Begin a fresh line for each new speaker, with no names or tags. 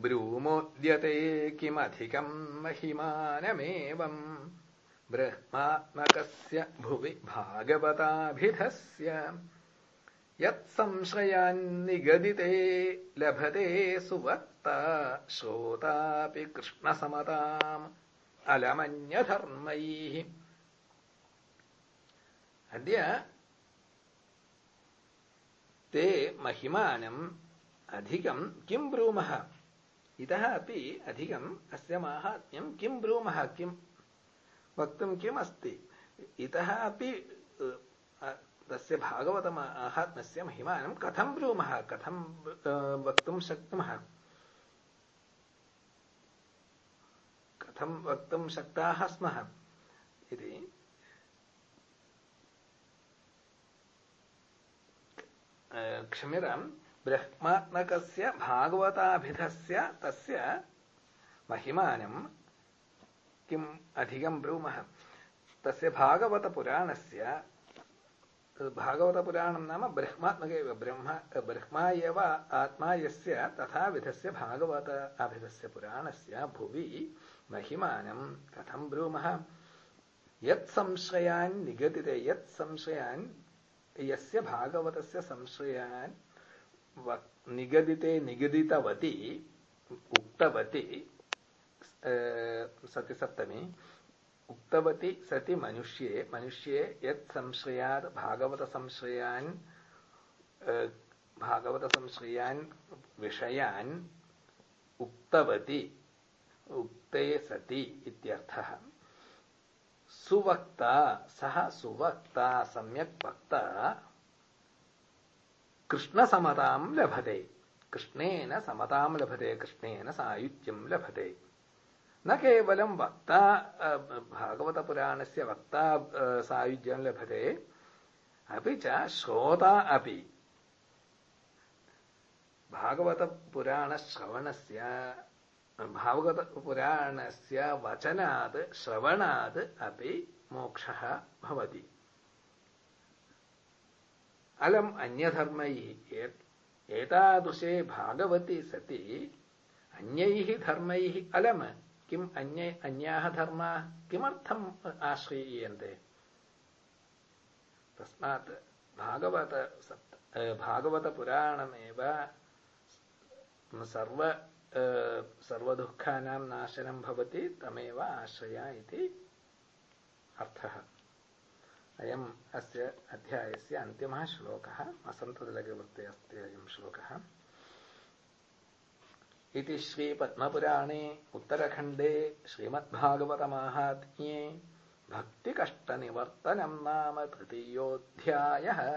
ब्रूमोद्यते किमधिकम् महिमानमेवम् ब्रह्मात्मकस्य भुवि भागवताभिधस्य। यत्संशयान्निगदिते लभते सुवक्ता श्रोतापि कृष्णसमताम् अलमन्यधर्मैः। अद्य ते महिमानम् अधिकम् किम् ब्रूमः इतः अपि अधिकम् अस्य माहात्म्यम् किम् ब्रूमः किम् वक्तुम् किम् अस्ति? इतः अपि तस्य भागवत माहात्म्यस्य महिमानं कथं ब्रूमः, कथं वक्तुं शक्नुमः? कथं वक्तुं शक्ताः स्मः? इति क्षम्यताम्। ब्रह्मात्मकस्य भागवताभिधस्य तस्य महिमानं किम् अधिकं ब्रूमः? तस्य भागवतपुराणस्य भागवतपुराणं नाम ब्रह्मात्मक एव ब्रह्म एव आत्मा यस्य तथा विधस्य भागवत अभिधस्य पुराणस्य भुवि महिमानं कथं ब्रूमः? यत् संशयान् निगदिते यत् संशयान् यस्य भागवतस्य संशयान् निगदिते निगदितवती, उक्तवती सतिसप्तमी, उक्तवती सति मनुष्ये। मनुष्ये यत् संशयात् भागवत संशयान् भागवत संशयान् विषयान् उक्तवती, उक्ते सति इत्यर्थः। सुवक्ता, सः सुवक्ता, सम्यक् वक्ता कृष्णसमतां लभते कृष्णेन समतां लभते कृष्णेन सायुज्यं लभते न केवलं वक्ता भागवतपुराणस्य वक्ता सायुज्यं लभते अपि च श्रोता अपि भागवतपुराणश्रवणस्य भागवतपुराणस्य वचनात् श्रवणात् अपि मोक्षः भवति अलम् अन्यधर्मैः एतादृशे भागवति सति अन्यैः धर्मैः अलम् किम् अन्ये, अन्याः धर्माः किमर्थम् आश्रयीयन्ते? तस्मात् भागवत भागवतपुराणमेव सर्व सर्वदुःखानां नाशनं भवति, तमेव आश्रया इति अर्थः। अयम् अस्य अध्यायस्य अन्तिमः श्लोकः वसन्ततिलकवृत्ते अस्ति अयं श्लोकः। इति श्रीपद्मपुराणे, उत्तरखण्डे, श्रीमद्भागवतमाहात्म्ये, भक्तिकष्टनिवर्तनं नाम तृतीयोऽध्यायः।